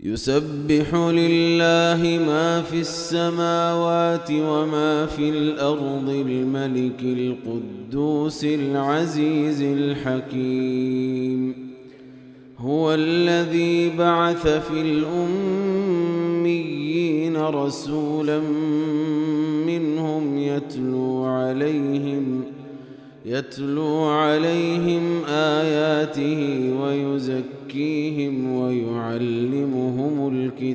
يسبح لله ما في السماوات وما في الأرض الملك القدوس العزيز الحكيم. هو الذي بعث في الأميين رسولا منهم يتلو عليهم يتلو عليهم آياته ويزكيهم ويعلمهم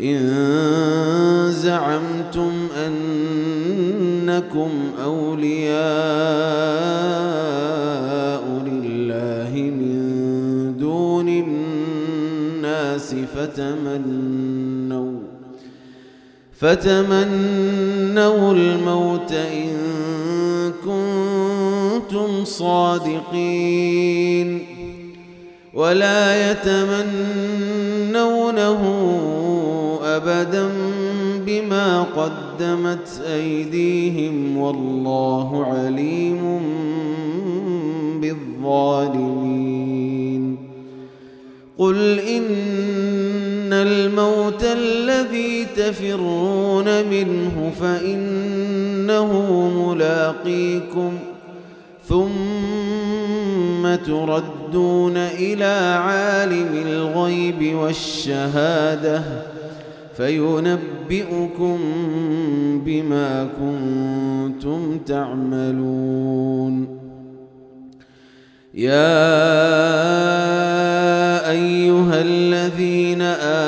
إن زعمتم أنكم أولياء لله من دون الناس فتمنوا فتمنوا الموت إن كنتم صادقين. ولا يتمنونه أبدا بما قدمت أيديهم والله عليم بالظالمين. قل إن الموت الذي تفرون منه فإنه ملاقيكم ثم تردون إلى عالم الغيب والشهادة. فينبئكم بما كنتم تعملون. يا أيها الذين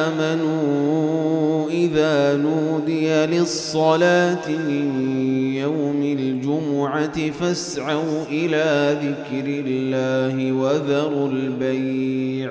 آمنوا إذا نودي للصلاة من يوم الجمعة فاسعوا إلى ذكر الله وذروا البيع.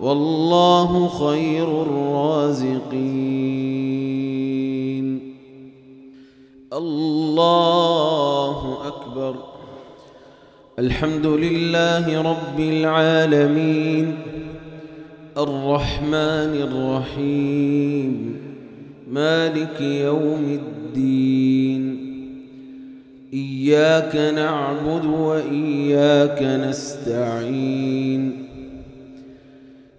والله خير الرازقين. الله أكبر. الحمد لله رب العالمين. الرحمن الرحيم. مالك يوم الدين. إياك نعبد وإياك نستعين.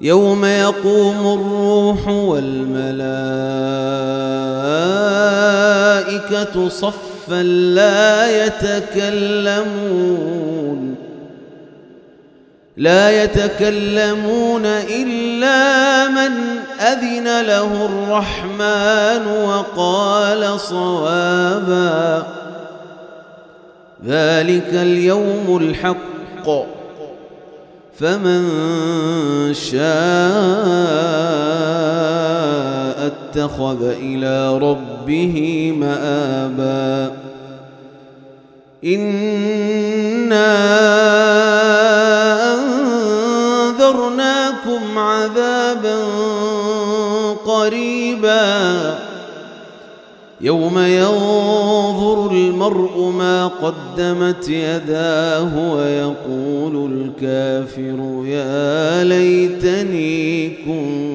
يوم يقوم الروح والملائكة صفا لا يتكلمون لا يتكلمون إلا من أذن له الرحمن وقال صوابا ذلك اليوم الحق فمن شاء اتخذ إلى ربه مآبا. إِنَّا أنذرناكم عذابا قريبا. يوم ينظر المرء ما قدمت يداه ويقول الكافر يا ليتني كنت